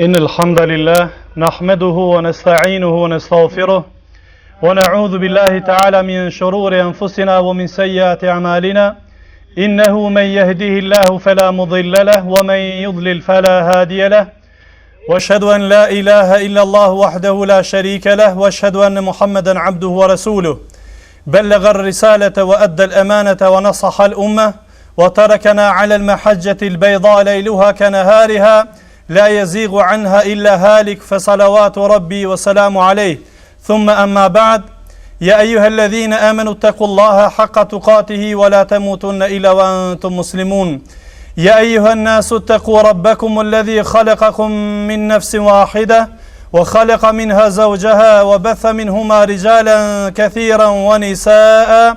إن الحمد لله نحمده ونستعينه ونستغفره ونعوذ بالله تعالى من شرور أنفسنا ومن سيئات أعمالنا إنه من يهده الله فلا مضل له ومن يضلل فلا هادي له واشهد أن لا إله إلا الله وحده لا شريك له واشهد أن محمدا عبده ورسوله بلغ الرسالة وأدى الأمانة ونصح الأمة وتركنا على المحجة البيضاء ليلها كنهارها لا يزيغ عنها إلا هالك فصلوات ربي وسلام عليه ثم أما بعد يا أيها الذين آمنوا اتقوا الله حق تقاته ولا تموتن إلا وأنتم مسلمون يا أيها الناس اتقوا ربكم الذي خلقكم من نفس واحدة وخلق منها زوجها وبث منهما رجالا كثيرا ونساء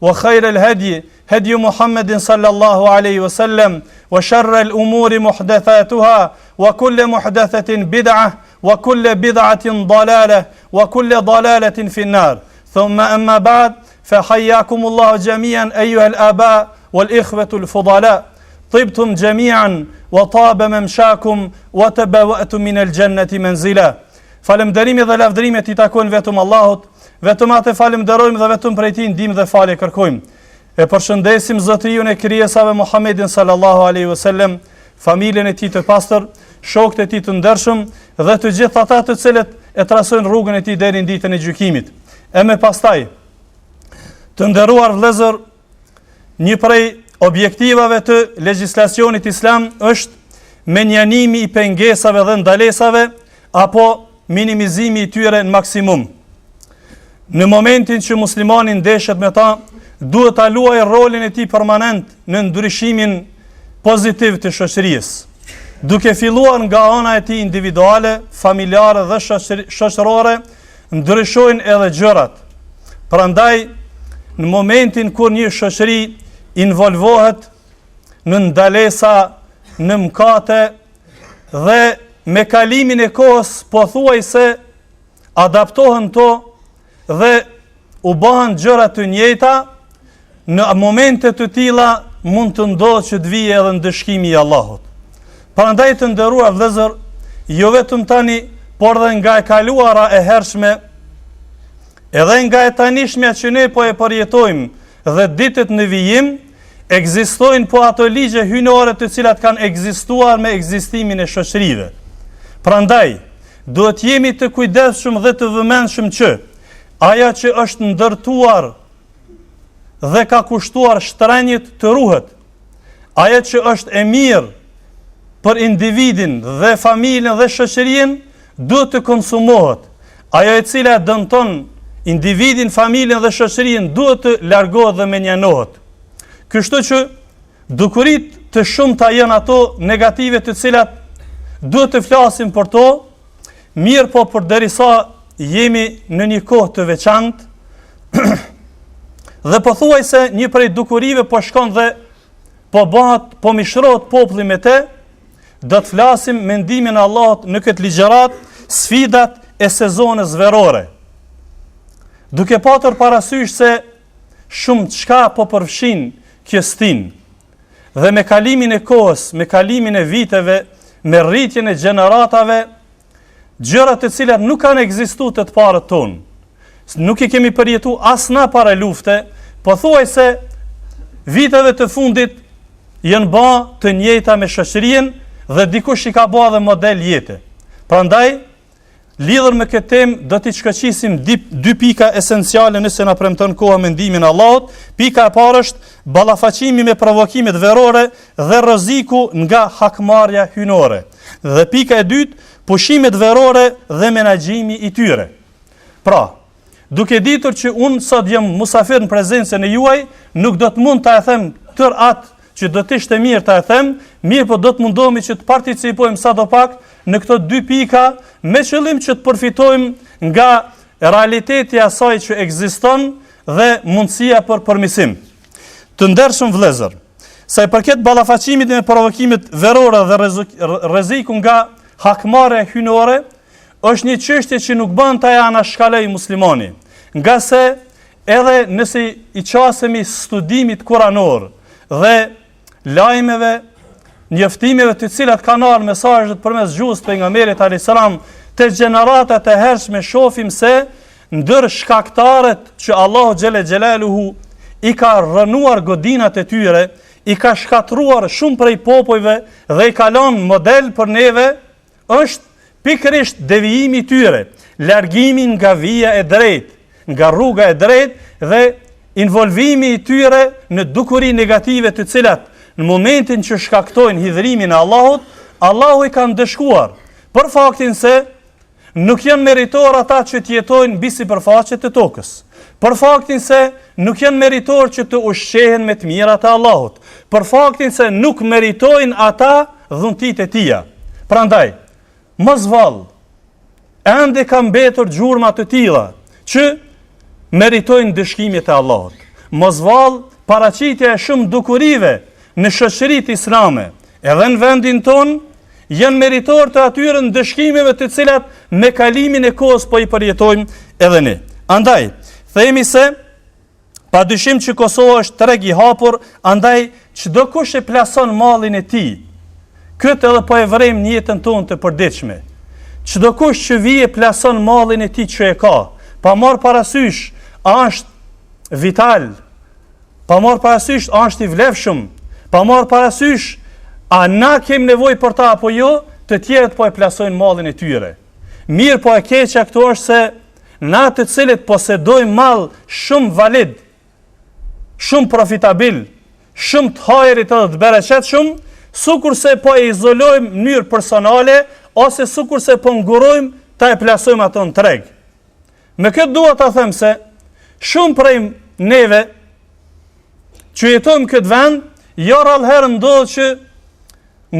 وخير الهدي هدي محمد صلى الله عليه وسلم وشر الامور محدثاتها وكل محدثه بدعه وكل بدعه ضلاله وكل ضلاله في النار ثم اما بعد فحياكم الله جميعا ايها الاباء والاخوه الفضلاء طبتم جميعا وطاب ممشاكم وتبوات من الجنه منزلا Falënderimi dhe lavdërimet i takojnë vetëm Allahut, vetëm atë falënderojmë dhe vetëm prej tij ndihmë dhe falje kërkojmë. E përshëndesim zotëriun e krijesave Muhammedin sallallahu alaihi wasallam, familjen e tij të pastër, shokët e tij të ndershëm dhe të gjithë ata të cilët e trasojnë rrugën e tij deri në ditën e gjykimit. E më pastaj, të nderuar vëllezër, Një prej objektivave të legjislacionit islam është mënjanimi i pengesave dhe ndalesave apo minimizimi i tyre në maksimum. Në momentin që muslimani ndeshet me ta, duhet ta luajë rolin e tij permanent në ndryshimin pozitiv të shoqërisë. Duke filluar nga ana e tij individuale, familjare dhe shoqërore, ndryshojnë edhe gjërat. Prandaj në momentin kur një shoqëri involvohet në ndalesa, në mëkate dhe me kalimin e kohës pothuajse adaptohen me to dhe U bëhen gjëra të njëjta, në momente të tilla mund të ndodhë që të vijë edhe ndëshkimi i Allahut. Prandaj të nderuar vëllezër, jo vetëm tani, por edhe nga e kaluara e hershme, edhe nga e tanishmja që ne po e përjetojmë dhe ditët në vijim, ekzistojnë po ato ligje hyjnore të cilat kanë ekzistuar me ekzistimin e shoqërive. Prandaj, duhet të jemi të kujdesshëm dhe të vëmendshëm që Ajo që është ndërtuar dhe ka kushtuar shtrenjt të ruhet. Ajo që është e mirë për individin dhe familjen dhe shoqërinë duhet të konsumohet. Ajo e cila dëmton individin, familjen dhe shoqërinë duhet të largohet dhe mënjanohet. Kështu që dukuri të shumta janë ato negative të cilat duhet të flasim për to, Mirëpo përderisa jemi në një kohë të veçantë, dhe pothuajse një prej dukurive po shkon dhe po bëhet, po mishrohet populli me të, do të flasim me ndihmën e Allahut në këtë ligjëratë, sfidat e sezonës verore. Duke patur parasysh se shumë çka po përfshin kjo stinë, Dhe me kalimin e kohës, me kalimin e viteve, me rritjen e gjeneratave, gjëra të cilat nuk kanë ekzistu te të parët tonë, nuk i kemi përjetu as na para lufte, pothuajse viteve të fundit janë ba të njejta me shoqërinë dhe dikush i ka ba edhe model jete. Prandaj, Lidhur me këtë temë do t'i shkoqisim dy, dy pika esenciale nëse na premton koha me ndihmën e Allahut. Pika e parë është ballafaqimi me provokimet verore dhe rreziku nga hakmarrja hyjnore. Dhe pika e dytë, pushimet verore dhe menaxhimi i tyre. Pra, Duke ditur që unë sot jam musafir në prezencën e juaj, nuk do të mund ta e them tërë atë që do të ishte mirë ta e them, mirëpo do të mundohemi që të participojmë sado pak në këto dy pika, me qëllim që të përfitojmë nga realiteti asaj që ekziston dhe mundësia për përmirësim. Të ndershëm vëllezër, sa i përket ballafaqimit me provokimet verore dhe rreziku nga hakmarrja hyjnore, është një çështje që nuk bën ta anashkalojë muslimani, ngase edhe nëse i qasemi studimit kuranor dhe lajmeve, njoftimeve të cilat kanë ardhë mesazhet përmes gjuhës pejgamberit alejhi selam, te gjeneratat e hershme shofim se ndër shkaktarët që Allahu Xhele Xhelaluhu i ka rrënuar godinat e tyre, i ka shkatërruar shumë prej popujve dhe i ka lënë model për neve, Është pikërisht devijimi i tyre, largimi nga vija e drejtë, nga rruga e drejtë dhe involvimi i tyre në dukuri negative të cilat në momentin që shkaktojnë hidhërimin e Allahut, Allahu i ka ndëshkuar për faktin se nuk janë meritorë ata që të jetojnë mbi sipërfaqe të tokës. Për faktin se Nuk janë meritorë që të ushqehen me të mirat e Allahut, për faktin se nuk meritojnë ata dhuntitë e tija. Prandaj, mos vallë, ende kanë mbetur gjurma të tilla, që meritojnë ndëshkimet e Allahut. Mos vallë, paraqitja e shumë dukurive në shoqëritë islame, Edhe në vendin tonë, janë meritorë të atyre ndëshkimeve të cilat me kalimin e kohës po i përjetojmë edhe ne. Andaj, themi se, padyshim që Kosova është treg i hapur, andaj, çdokush e plason mallin e tij, këtë edhe po e vërejmë në jetën tonë të përditshme, çdokush që vjen e plason mallin e tij që e ka, pa marrë parasysh, a është vital, pa marrë parasysh a është i vlefshëm, pa marrë parasysh a na kem nevojë për ta apo jo, të tjerët po e plasojnë mallin e tyre. Mirëpo e keqja këtu është se na të cilët posedojmë mall shumë valid, shumë profitabil, shumë të hajrit edhe të bereqetshëm, sikurse po e izolojmë në mënyrë personale, ose sikurse po ngurojmë ta e plasojmë ato në treg. Me këtë dua ta them se shumë prej neve që jetojmë në këtë vend, jo rallëherë ndodh që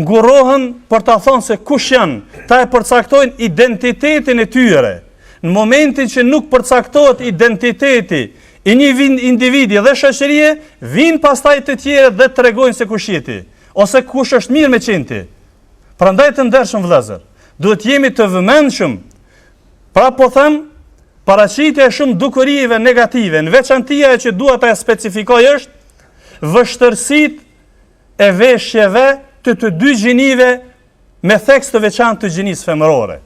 ngurrohen për ta thonë se kush janë, ta e përcaktojnë identitetin e tyre. Në momentin që nuk përcaktohet identiteti i një individi dhe shoqërie, vijnë pastaj të tjerët dhe të tregojnë se kush je ti ose kush është mirë me qenë ti. Prandaj të ndershëm vëllezër, duhet të jemi të vëmendshëm Pra po them, paraqitja e shumë dukurive negative, në veçanti ajo që dua ta specifikoj është vështirësitë e veshjeve të të dy gjinive me theks të veçantë të gjinisë femërore.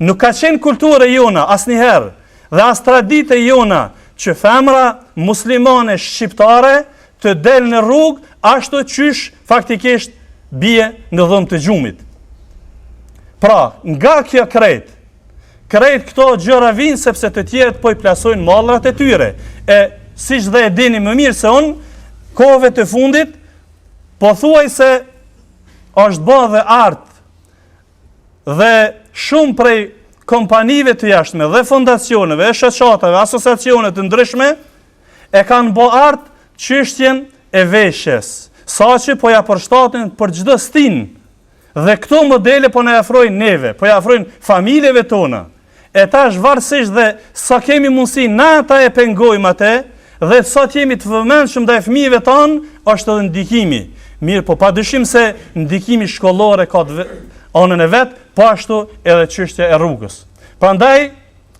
Nuk ka qenë kulturë e jona, asnjëherë, dhe as traditë e jona, që femra muslimane shqiptare të del në rrugë ashtu qysh faktikisht bie në dhomë të gjumit. Pra, nga kjo krejt, krejt këto gjëra vijnë sepse të tjerët po i plasojnë mallrat e tyre. E siç edhe e dini më mirë se unë, kohëve të fundit, pothuajse është bo edhe art dhe shumë prej kompanive të jashtme dhe fondacioneve, e shoqatave, asociacioneve të ndryshme, e kanë bo art çështjen e veshjes, saqë po ia përshtatin për çdo stinë, dhe këto modele po na i ofrojnë neve, po ia ofrojnë familjeve tona, e tash varësisht dhe sa kemi mundësi na ta e pengojmë atë, dhe sa të jemi të vëmendshëm ndaj fmive tanë, është edhe ndikimi. Mirëpo pa dyshim se ndikimi shkollor e ka anën e vet, po ashtu edhe çështja e rrugës. Prandaj,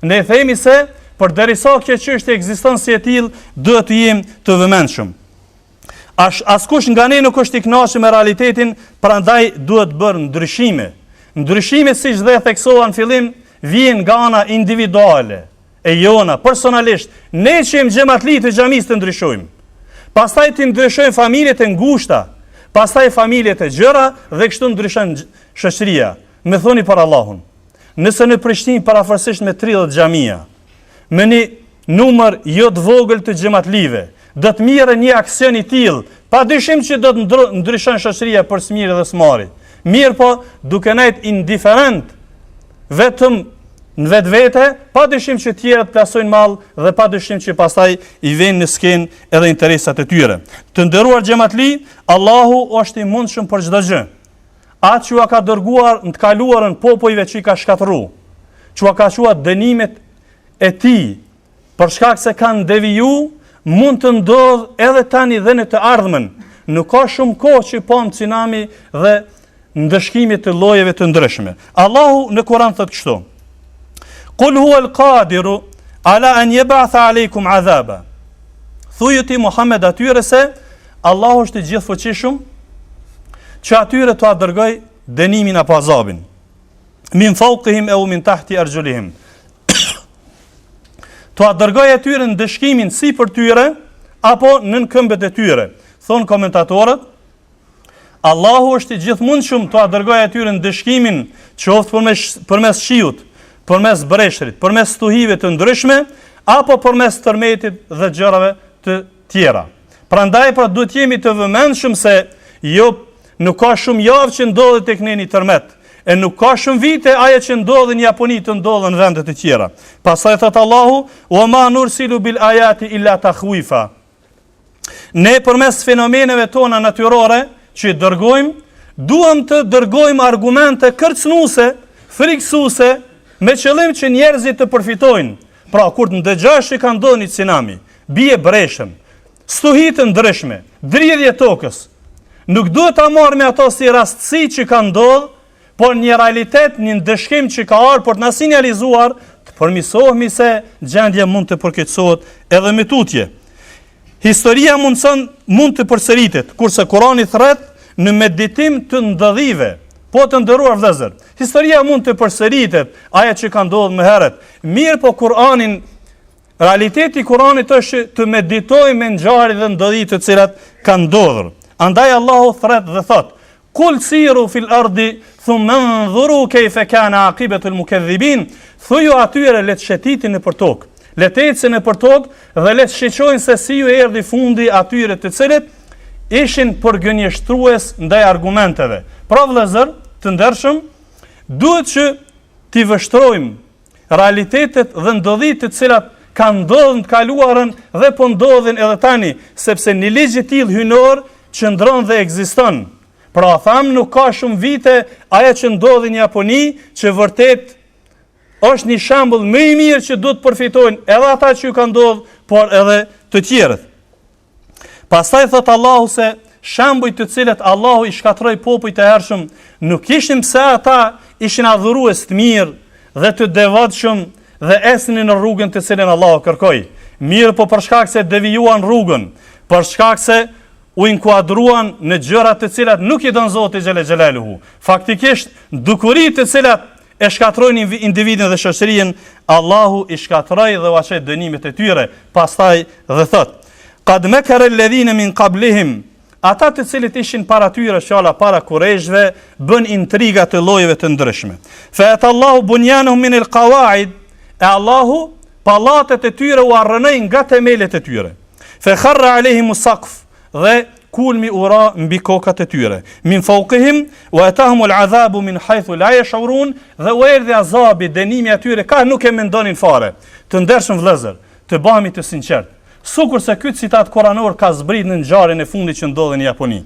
Ne themi se përderisa kjo çështje ekziston si e tillë, duhet të jemi të vëmendshëm. As askush nga ne nuk është i kënaqur me realitetin, prandaj duhet bërë ndryshime. Ndryshime siç edhe theksova në fillim, vijnë nga ana individuale e jona, personalisht, ne që jemi xhematli të xhamisë të ndryshojmë. Pastaj t'i ndryshojmë familjet e ngushta, pastaj familjet e gjëra dhe kështu ndryshon shoqëria. Më thoni për Allahun, nëse në Prishtinë parafërsisht me 30 xhamia, me një numër jo të vogël të xhematlive, do të merrnin një aksion i tillë, pa dyshim që do të ndryshon shoqëria për së miri dhe së mbari. Mirëpo, duke nejt indiferent, vetëm në vetvete, pa dyshim që tjerët plasojnë mall dhe pa dyshim që pastaj i venë në skenë edhe interesat e tyre. Të nderuar xhematli, Allahu është i mundshëm për çdo gjë. Atë që ua ka dërguar në të kaluarën popujve që i ka shkatërru, që ua ka qua dënimet e tij, për shkak se kanë deviju, mund të ndodhë edhe tani dhe në të ardhmen, nuk ka shumë kohë që pam tsunami dhe ndëshkimet të llojeve të ndryshme. Allahu në Kuran thotë kështu, Kul hua l-kadiru, ala an jebatha alejkum adhaba. Thuju ti Muhammed atyre se, Allahu është i gjithëfuqishëm që atyre t'ua dërgojë dënimin apo azabin. Min faukihim eu min tahti argjulihim. T'ua dërgojë atyre ndëshkimin sipër tyre, apo nën këmbët e tyre. Thonë komentatorët, Allahu është i gjithëmundshëm t'ua dërgojë atyre ndëshkimin qoftë përmes, përmes shiut, përmes breshrit, përmes stuhive të ndryshme, apo përmes tërmetit dhe gjërave të tjera. Prandaj pra duhet të jemi të vëmendshëm se jo nuk ka shumë javë që ndodhi tek ne një tërmet. E nuk ka shumë vite ajo që ndodhi në Japoni të ndodhë në vende të tjera. Pastaj thotë Allahu: "Wa ma nursilu bil ayati illa takhwifa." Ne përmes fenomeneve tona natyrore që i dërgojmë, duam të dërgojmë argumente kërcënuese, frikësuese, me qëllim që njerëzit të përfitojnë. Pra, kur të ndëgjash që ka ndodh një tsunami, Bie breshën, stuhi të ndryshme, dridhje tokës. Nuk duhet t'i marrim ato si rastësi që ka ndodhë, por një realitet, një ndëshkim që ka ardh, për të na sinjalizuar, të përmirësohemi se gjendja mund të përkeqësohet edhe më tutje. Historia mund të përsëritet, kurse Kurani thrret në meditim të ndodhive, po të nderuar vllezër. Historia mund të përsëritet, ajo që ka ndodhë më herët. Mirëpo Kuranin Realiteti i Kuranit është të meditojë me ngjarje dhe ndodhi të cilat kanë ndodhur. Andaj Allahu thrret dhe thotë: "Kul siru fil ardi thumma anzuru kayfa kana aqibatu al mukaththibin." Thuju atyre le të shëtitin nëpër tokë, le të ecin nëpër tokë dhe le të shiqojnë se si ju erdhi fundi atyre të cilët ishin përgënjeshtrues ndaj argumenteve. Pra vëllezër, të ndershëm, duhet që t'i vështrojmë realitetet dhe ndodhitë të cilat kanë ndodh në të kaluarën dhe po ndodhin edhe tani, sepse një ligj i tillë hyjnor qëndron dhe ekziston. Pra thamë nuk ka shumë vite ajo që ndodhi në Japoni, që vërtet është një shembull më i mirë që duhet të përfitojnë edhe ata që ju ka ndodh, por edhe të tjerët. Pastaj thot Allahu se shembuj të cilët Allahu i shkatërroi popujt e hershëm, nuk ishin pse ata ishin adhurues të mirë dhe të devotshëm dhe ecnin në rrugën të cilën Allahu kërkoi. Mirëpo për shkak se devijuan rrugën, për shkak se u inkuadruan në gjëra të cilat nuk i don Zoti xhele xhelaluhu. Faktikisht dukuritë të cilat e shkatërrojnë individin dhe shoqërinë, Allahu i shkatërroi dhe ua çoi dënimet e tyre. Pastaj dhe thot: "Qad makara alladhina min qablihim" Ata të cilët ishin para tyre, fjala para kurejshve, bënë intriga të llojeve të ndryshme. Fa at Allahu bunyanahum min alqawaid, e Allahu pallatet e tyre ua rrënoi nga temelet e tyre. Fa kharra alehim saqf dhe kulmi u ra mbi kokat e tyre, min fawqihim wa atahum al azabu min haythu la yash'urun, dhe u erdhi azabi, dënimi atyre kah nuk e mendonin fare. Të ndershëm vëllezër, të bahemi të sinqertë. Sikurse ky citat kuranor ka zbrit në ngjarjen e fundit që ndodhi në Japoni.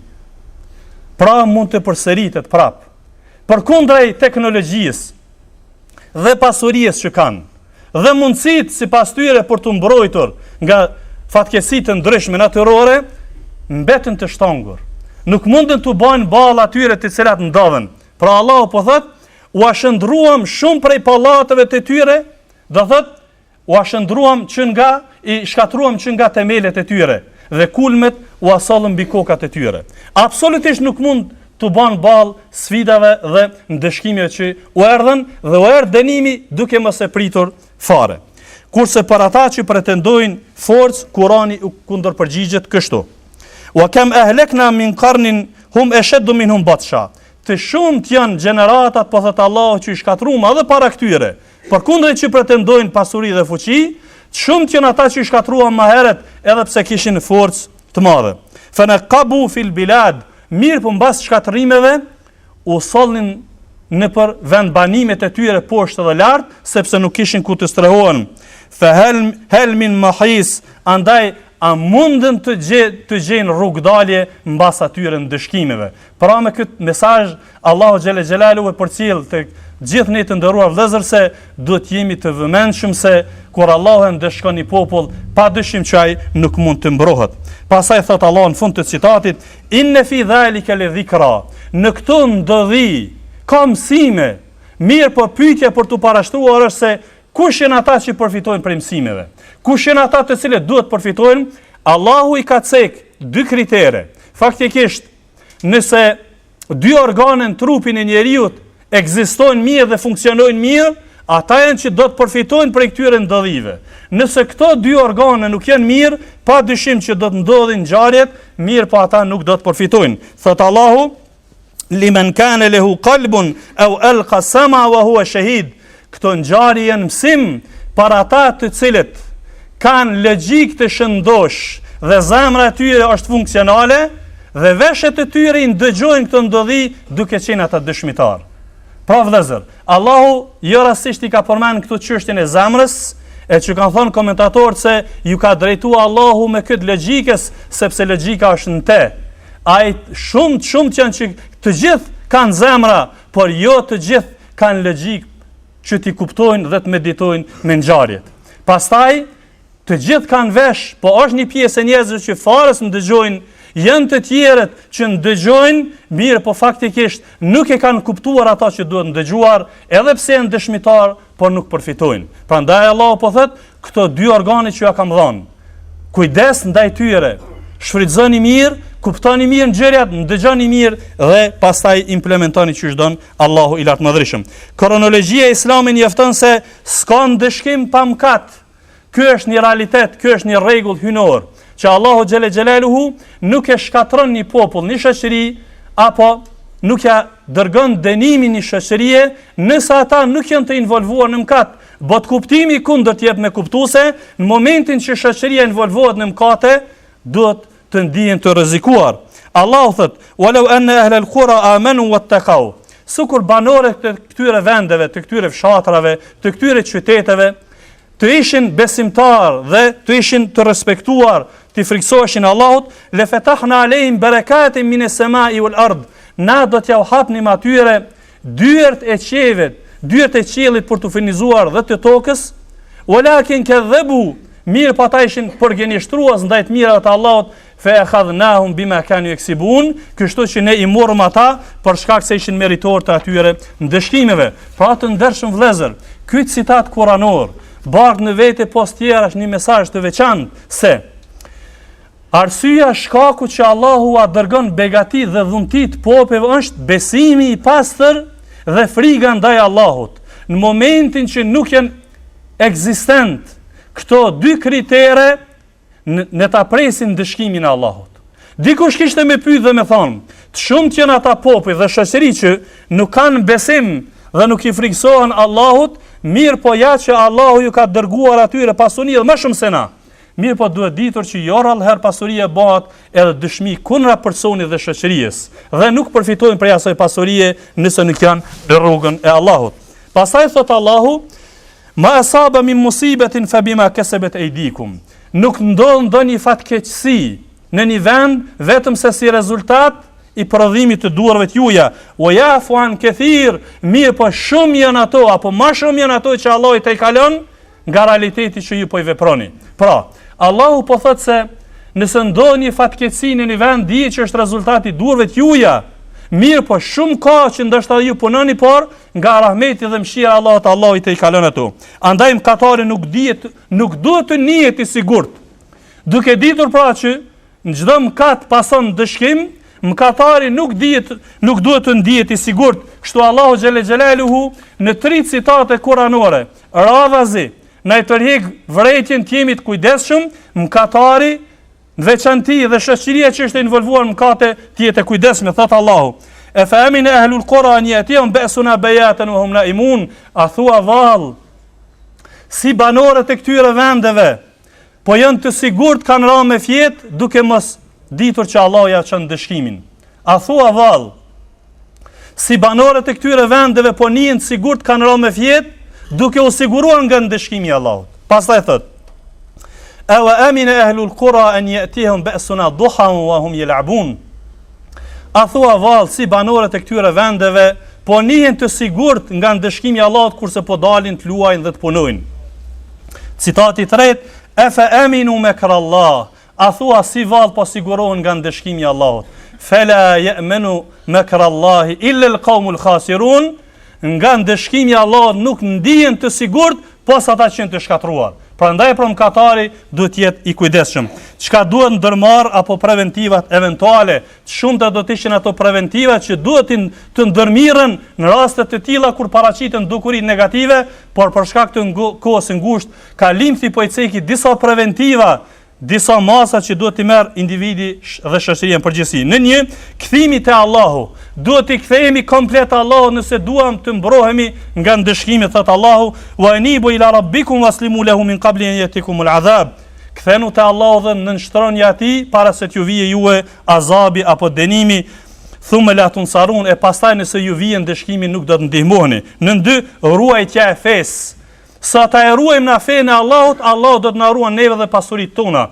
Pra mund të përsëritet prapë. Përkundrejt teknologjisë, dhe pasurisë që kanë, dhe mundësitë sipas tyre për t'u mbrojtur nga fatkeqësi të ndryshme natyrore, mbetën të shtangur. Nuk mundën t'u bajnë ballë atyre të cilat ndodhën. Pra Allahu po thotë, ua shëndrruam shumë prej pallateve të tyre, do thotë, Ua shëndrruam që nga, i shkatërruam që nga temelet e tyre, dhe kulmet ua sollëm mbi kokat e tyre. Absolutisht nuk mund t'u bajnë ballë sfidave dhe ndëshkimeve që u erdhën dhe u erdh dënimi duke mos e pritur fare. Kurse për ata që pretendojnë forcë, Kurani u kundërpërgjigjet kështu. Wa kam ahlakna min qarnin hum ashaddu minhum batsha. Të shumtë janë gjeneratat, po thot Allahu që i shkatërruam edhe para këtyre, Përkundrejt që pretendojnë pasuri dhe fuqi, të shumtë janë ata që i shkatërruam ma herët edhe pse kishin forcë të madhe. Fe nekabu fil bilad, mirëpo mbas shkatërrimeve, u sollnin nëpër vendbanimet e tyre poshtë edhe lart, sepse nuk kishin ku të strehohen. Fe hel, hel min mehis, andaj a mundën të, gje, të gjejnë rrugdalje mbas atyre ndëshkimeve. Pra me këtë mesazh, Allahu xhele xhelaluhu e përcjell te gjithë ne të nderuar vëllezër se duhet të jemi të vëmendshëm se kur Allahu e ndëshkon një popull, pa dyshim që ai nuk mund të mbrohet. Pastaj thotë Allahu në fund të citatit, inne fi dhalike le dhikra, në këto ndodhi, ka mësime, mirëpo pyetja për t'u parashtruar është se kush janë ata që përfitojnë prej mësimeve, kush janë ata të cilët duhet përfitojnë, Allahu i ka cek dy kritere, faktikisht, Nëse dy organe në trupin e njeriut ekzistojnë mirë dhe funksionojnë mirë, ata janë që do të përfitojnë prej këtyre ndodhive. Nëse këto dy organe nuk janë mirë, pa dyshim që do të ndodhin ngjarjet, mirëpo ata nuk do të përfitojnë. Thot Allahu, "Limen kana lahu qalbun aw alqa sama wa huwa shahid." Këto ngjarje janë mësim për ata të cilët kanë logjikë të shëndosh dhe zemra e tyre është funksionale dhe veshët e tyre i ndëgjojnë këto ndodhi duke qenë ata dëshmitar. Pra vëllezër, Allahu jo rastisht i ka përmend këto çështjen e zemrës, e që kanë thonë komentatorët se ju ka drejtuar Allahu me këtë logjikës sepse logjika është në te. Ai shumë shumë që janë që të gjithë kanë zemra, por jo të gjithë kanë logjikë që t'i kuptojnë dhe të meditojnë me ngjarjet. Pastaj të gjithë kanë vesh, po është një pjesë e njerëzve që fare s'ndëgjojnë, janë të tjerët që ndëgjojnë, mirëpo faktikisht nuk e kanë kuptuar ata që duhet ndëgjuar, edhe pse janë dëshmitar, por nuk përfitojnë. Prandaj Allahu po thotë, këto dy organe që ja kam dhënë. Kujdes ndaj tyre. Shfrytëzoni mirë, kuptoni mirë gjërat, ndëgjoni mirë dhe pastaj implementoni qysh don Allahu i lartmadhërishëm. Kronologjia islame na njofton se s'ka ndëshkim pa mëkat. Ky është një realitet, ky është një rregull hyjnor që Allahu xhele xhelaluhu nuk e shkatërron një popull, një shoqëri apo nuk ja dërgon dënimin një shoqërie nëse ata nuk janë të involvuar në mëkat, Botëkuptimi i kundërt të jep me kuptu se, në momentin që shoqëria involvohet në mëkate, duhet të ndihen të rrezikuar. Allahu thot: "Walau anna ahla al-qura amanu wattaqau." Sukur banorët e këtyre vendeve, të këtyre fshatrave, të këtyre qyteteve të ishin besimtar dhe të ishin të respektuar, t'i friksoheshin Allahut, le fetahna alehim barakatin min as-samai wal-ard. Na do t'jau hapnim atyre Dyert e qiejvet, dyert e qiellit për t'u furnizuar dhe të tokës, walakin kadhabu, mirëpo ata ishin përgënjeshtrues ndaj të mirave të Allahut, fa akhadnahum bima kanu yaksibun, kështu që ne i morëm ata për shkak se ishin meritor të atyre ndëshkimeve. Pra të ndershëm vëllezër, ky citat kuranor bart në vete pos tjerash një mesazh të veçantë se Arsyeja, shkaku që Allahu ua dërgon begatitë dhe dhuntitë popujve është besimi i pastër dhe friga ndaj Allahut. Në momentin që nuk janë ekzistent këto dy kritere, ne ta presim ndëshkimin e Allahut. Dikush kishte me pyet dhe me thonë, të shumtë janë ata popuj dhe shoqëri që nuk kanë besim dhe nuk i friksohen Allahut, mirëpo ja që Allahu ju ka dërguar atyre pasuni edhe ma shumë se na. Mirëpo duhet ditur që jo rrallëherë pasuria bëhet edhe dëshmi kundra personit dhe shoqërisë, dhe nuk përfitojnë prej asaj pasurie nëse nuk janë në rrugën e Allahut. Pastaj thot Allahu: "Ma asaba min musibatin fa bima kasabat aydikum." Nuk ndodh ndonjë fatkeqësi në një vend vetëm se si rezultat i prodhimit të duarve të juaja. Wa yafu an kathir, mirëpo shumë janë ato apo më shumë janë ato që Allahu i tejkalon nga realiteti që ju po i veproni. Pra, Allahu po thotë se nëse ndodh një fatkeqësi në një vend, dije që është rezultati i duarve të juaja. Mirëpo shumë ka që ndoshta ju punoni por nga rahmeti dhe mëshira e Allahut, Allahu i tejkalon ato. Andaj mkatari nuk dihet, nuk duhet të nihet i sigurt. Duke ditur pra që Në çdo mëkat pason ndëshkim, mëkatari nuk dihet, nuk duhet të ndihet i sigurt, kështu Allahu xhelle xhelaluhu në tri citate kuranore, radhazi na i tërheq vërejtjen të jemi të kujdesshëm, mëkatari në veçanti dhe shoqëria që është involvuar në mëkate të jetë e kujdesshme, thot Allahu. E fa amina ahlul qura an yatihum ba'suna bayatan wa hum na'imun, a thua vallë si banorët e këtyre vendeve Po nihen të sigurt kanë ra me fjet duke mos ditur që Allahu ia çon ndëshkimin. A thua vallë, si banorët e këtyre vendeve po nihen të sigurt kanë ra me fjetë, duke u siguruar nga ndëshkimi i Allahut. Pastaj thotë, e wa amine ehlul kura en jetihum besuna duhan wa hum jelabun, A thua vallë si banorët e këtyre vendeve po nihen të sigurt nga ndëshkimi i Allahut kurse po dalin të luajnë dhe të punojnë. Citati i tretë, e fe eminu makra Allah, a thua si vallë po sigurohen nga ndëshkimi i Allahut. Fela yamanu makra Allahi illa al-qawmul khasirun, Nga ndëshkimi i Allahut nuk ndihen të sigurt pos ata që janë të shkatërruar. Prandaj pra mkatari duhet të jetë i kujdesshëm. Çka duhet ndërmarr apo preventivat eventuale? Të shumta do të ishin ato preventiva që duhet të ndërmirren në raste të tilla kur paraqiten dukuri negative, por për shkak të kohës së ngushtë, kalimthi po i ceki disa preventiva Disa masa që duhet t'i merr individi dhe shoqëria në përgjithësi. Nën një, kthimi te Allahu. Duhet t'i kthehemi komplet Allahut nëse duam të mbrohemi nga ndëshkimi, thot Allahu, "Wa anibu ila rabbikum waslimu lahu min qabli an yatikum al-azab." Kthenu te Allahu dhe nënshtronu atij para se t'ju vijë juve azabi apo dënimi. Thumma la tunsarun e pastaj nëse ju vjen ndëshkimi nuk do të ndihmoheni. Nën dy, ruajtja e fesë. Sa ta e ruajmë na fenë e Allahut, Allahu do të na ruajë neve dhe pasuritë tona.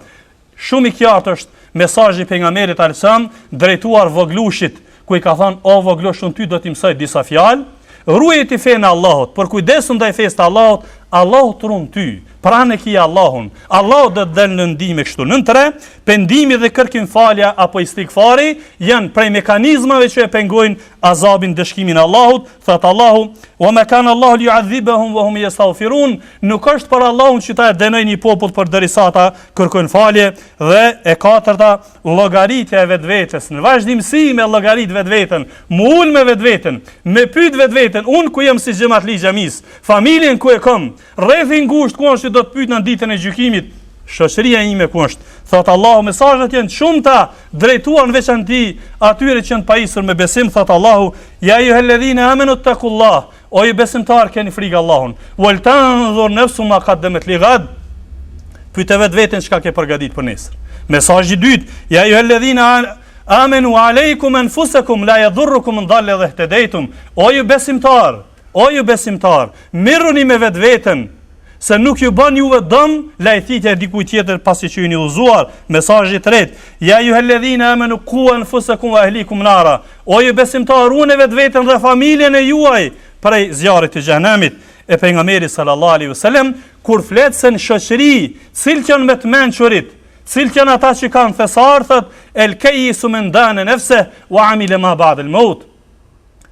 Shumë i qartë është mesazhi i pejgamberit alsam drejtuar voglushit, ku i ka thënë o voglush un ty do t'i mësoj disa fjalë. Ruaj ti fenë e Allahut, përkujdesu ndaj fesë të Allahut, Allahu të ruan ty. Pra në ki Allahun. Allahu do të dalë në ndihmë kështu. Nën tre, pendimi dhe kërkim falja apo istigfari janë prej mekanizmave që e pengojnë azabin ndëshkimin e Allahut, Thot Allahu, "Wa ma kana Allahu li yu'adhibahum wa hum yastaghfirun." Nuk është për Allahun që ta dënojë një popull përderisa ata kërkojnë falje dhe e katërta, llogaritja e vetvetes. Në vazhdimësi me llogaritë vetveten, m'u ul me vetveten, me pyet vetveten, un ku jam si xhematli i xhamisë, familjen ku e kam, Rrethi i ngushtë ku është që do të pyet në ditën e gjykimit, shoqëria ime ku është? Thot Allahu, mesazhet janë të shumta, drejtuar në veçanti atyre që janë pajisur me besim, thot Allahu, ja ju helladhine amenu ittekullah, o ju besimtar keni frikë Allahun, wal tanzur nafsu ma qaddamat li ghad. Pyete vetveten çka ke përgatitur për nesër. Mesazhi i dytë, ja ju helladhine amenu aleikum anfusakum la yadhurrukum man dhalla idhehtedejtum, o ju besimtar, O ju besimtar, merruni me vetveten se nuk ju bën juve dëm lajthitja e dikujt tjetër pasi që jeni udhëzuar, mesazhi i tretë, ja ju helledhina amanu ku anfusakum wa ahlikum nara. O ju besimtar, ruani vetveten dhe familjen e juaj prej zjarrit të xhehenemit. E pejgamberi sallallahu alaihi wasallam kur flet se në shoqëri, cilët janë më të mençurit, cilët janë ata që kanë thesar, thot, el kayisu men dana nafsahu wa amila ma ba'd al-maut.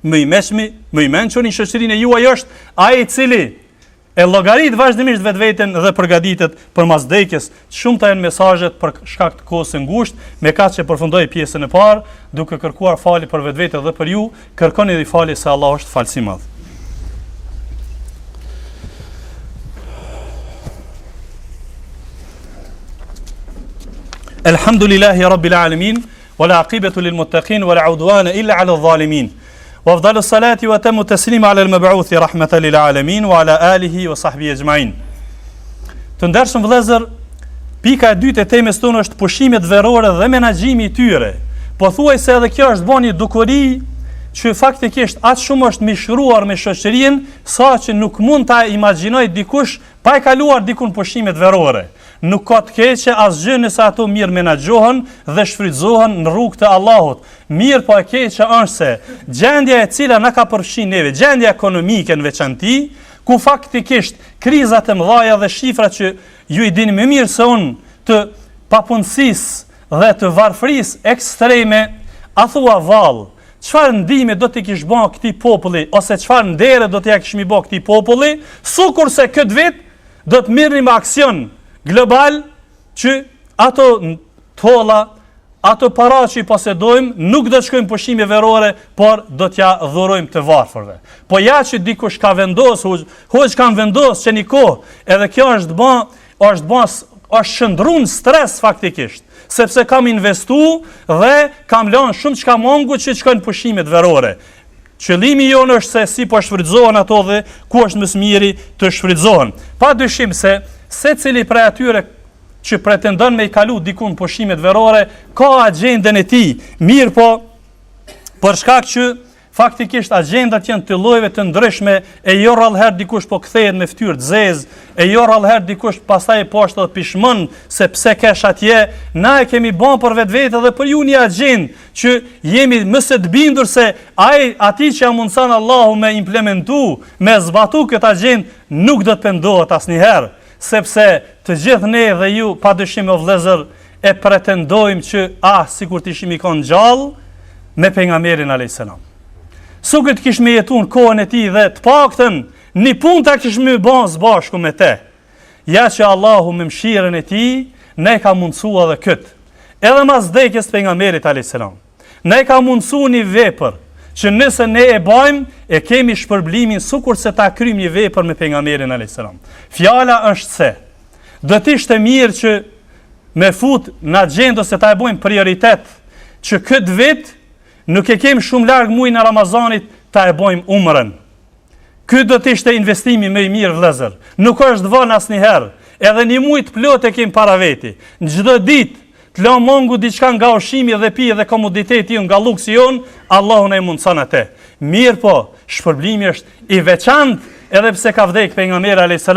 Më i meçmi, më i mençur në shoqërinë e juaj është ai i cili e llogarit vazhdimisht vetveten dhe përgatitet për mas vdekjes. Të shumta janë mesazhet për shkak të kohës së ngushtë, me kaq e përfundoj pjesën e parë, duke kërkuar falje për vetveten dhe për ju, kërkoni dhe falje se Allah është falës i madh. Elhamdulillahi Rabbil Alamin. Wal aqibatu lil muttaqin wa la udwana illa ala zalimin. Wa afdalu salati wa tamu taslim ala al mab'uth rahmatan lil alamin wa ala alihi wa sahbihi ajma'in. Të ndershëm vëllezër, pika e dytë e temës tonë është pushimet verore dhe menaxhimi i tyre. Pothuajse edhe kjo është bërë një dukuri që faktikisht aq shumë është mishruar me shoqërinë, saqë nuk mund ta imagjinojë dikush Pa e kaluar dikun pushimet verore, nuk ka të keqe asgjë nëse ato mirë menaxhohen dhe shfrytëzohen në rrugë të Allahut, mirëpo e keqja është se gjendja e cila na ka përfshi neve, gjendja ekonomike në veçanti, ku faktikisht krizat e mëdha dhe shifrat që ju i dini më mirë se unë të papunësisë, dhe të varfërisë ekstreme, a thua vallë, çfarë ndihme do t'i kishim ba këtij populli, ose çfarë ndere do t'ia kishmi ba këtij populli, sukurse këtë vit do të mirrnim aksion global që ato taollar, ato para që i posedojmë, nuk do të shkojmë pushime verore, por do t'ja dhurojmë të varfërve. Po ja që dikush ka vendos, hoxhë kam vendos që një kohë, edhe kjo është ba, është ba, është shndrru n' në stres faktikisht, sepse kam investu dhe kam lanë shumë çka mangu që t'shkojmë pushimet verore. Qëllimi jonë është se si po shfrytëzohen ato dhe ku është më së miri të shfrytëzohen. Pa dyshim se secili prej atyre që pretendon me i kalu dikun pushimet verore, ka agjendën e tij, mirëpo për shkak që Faktikisht agjendat janë të llojeve të ndryshme e jo rrallëherë dikush po kthehet me fytyrë të zezë, e jo rrallëherë dikush pastaj po asht edhe pishmon se pse kesh atje, na e kemi bën për vetvete dhe për ju një agjendë që jemi më se të bindur se ai atij që ia mundson Allahu me implementu, me zbatu këtë agjendë nuk do të pendohet asnjëherë. Sepse të gjithë ne dhe ju pa dyshim o vllezër e pretendojmë që ah sikur të ishim kon gjallë me pejgamberin alayhis salam. Sukur t'kishim me jetu n'kohën e tij dhe të paktën një punë ta kishim me ba së bashku me te. Ja që Allahu me mëshirën e tij na e ka mundësu edhe kët. Edhe mas vdekjes pejgamberit alayhis salam. Na e ka mundësu një vepër, që nëse ne e bajmë, e kemi shpërblimin sukurse ta kryjmë një vepër me pejgamberin alejhi selam. Fjala është se, do të ishte mirë që me fut në agjendë ose ta e bojmë prioritet, që këtë vit nuk e kemi shumë larg mujin e Ramazanit ta e bojmë umren. Ky do të ishte investimi më i mirë vëllezër. Nuk është vonë asnjëherë. Edhe një muaj të plotë e kemi para veti. Në çdo ditë të lam mangu diçka nga ushqimi dhe pija dhe komoditeti ynë nga luksi ynë, Allahu na e mundson atë. Mirpo, shpërblimi është i veçantë edhe pse ka vdek pejgamberi a.s.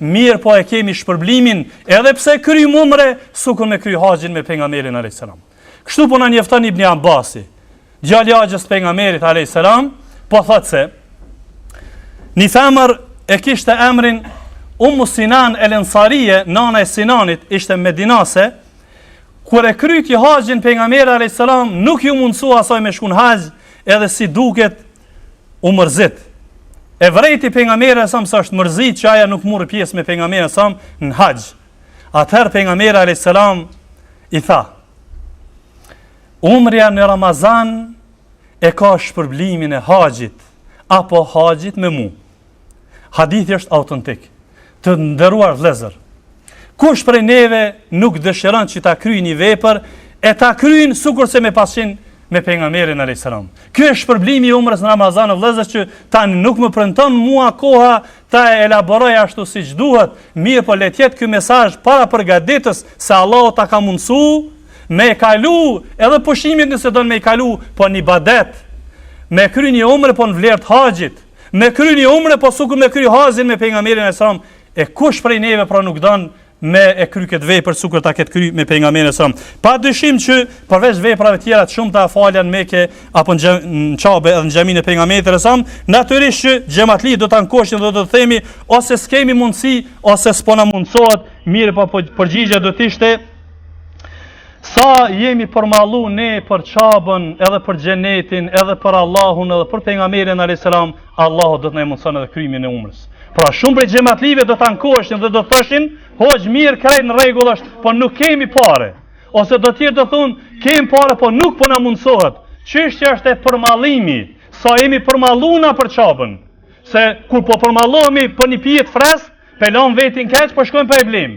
Mirëpo e kemi shpërblimin edhe pse kryjm umre, sukur me kry haxhin me pejgamberin a.s. Kështu po na njofton Ibni Abbasi, djali i axhës pejgamberit alayhis salam, po thotë se një femër e kishte emrin Ummu Sinan el Ansariye, nana e Sinanit, ishte medinase. Kur e kryti haxhin pejgamberi alayhis salam, nuk ju mundsua asaj me shku n'haxh, edhe si duket u mërzit. E vrejti pejgamberi salam se është mërzit që ajo nuk mur pjesë me pejgamberin salam në haxh. Atëherë pejgamberi a.s. i tha, umrja në Ramazan e ka shpërblimin e haxhit, apo haxhit me mu. Hadithi është autentik, të nderuar vëllezër. Kush prej neve nuk dëshiron që ta kryjë një vepër, e ta kryjnë sukur se me pas qenë me pejgamberin a.s. Kjo është shpërblimi i umrës në Ramazan e vëllezër që tani nuk më premton mua koha ta e elaboroj ashtu siç duhet, mirëpo le të jetë ky mesazh parapërgatitës se Allahu ta ka mundësu me e kalu edhe pushimin nëse don me e kalu, po në ibadet. Me kry një umre po në vlerë të haxhit. Me kry një umre po sukur me kry haxhin me pejgamberin alejhi selam. E kush prej neve pra nuk don me e kry këtë vepër sikur ta ketë kry me pejgamberin alejhi selam. Pa dyshim që përveç veprave të tjera të shumta falja në Mekë apo në Qabe edhe në xhamin e pejgamberit alejhi selam, natyrisht që xhematli do të ankoheshim dhe do të themi ose s'kemi mundësi ose s'po na mundësohet, mirëpo, po përgjigja do të ishte Sa jemi përmallu ne për qabën edhe për xhenetin edhe për Allahun edhe për pejgamberin alejhi selam, Allahu do të na e mundëson edhe kryerjen e umrës. Pra shumë prej xhematlive do të ankoheshin dhe do të thoshin, hoxhë mirë krejt në rregull është, po nuk kemi pare. Ose do tjerë do thonë, kemi pare, po nuk po na mundsohet. Çështja është te përmallimi, sa jemi përmallu na për qabën. Se kur po përmallohemi për një pije t'freskët, pe lan vetin keq, po shkojmë po e blejmë.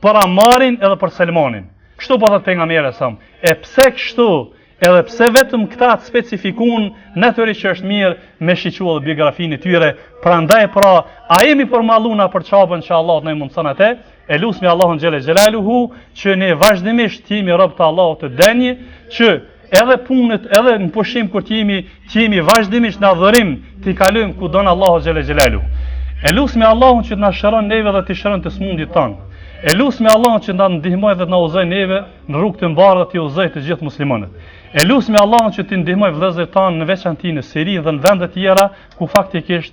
Për Ammarin edhe për Selmanin. Kështu po thot pejgamberi sa. E pse kështu? Edhe pse vetëm këta të specifikun, natyrisht që është mirë me shiqu edhe biografinë e tyre, prandaj pra, a jemi përmallu na për qabën që Allahu t'na e mundëson atë, e lusmi Allahun xhele xhelaluhu, që ne vazhdimisht të jemi robë të Allahut të denjë, që Edhe n'punët, edhe në pushim kur të jemi, të jemi vazhdimisht në adhurim, t'i kalojmë ku don Allahu xhele xhelaluhu. E lusmi Allahun që të na shëron neve dhe t'i shëron të smundit tanë. E lusmi Allahun që të na ndihmojë dhe të na udhëzojë neve në rrugë të mbarë dhe t'i udhëzojë të gjithë muslimanët. E lusmi Allahun që t'i ndihmojë vëllezërit tanë në veçanti në Siri dhe në vende të tjera ku faktikisht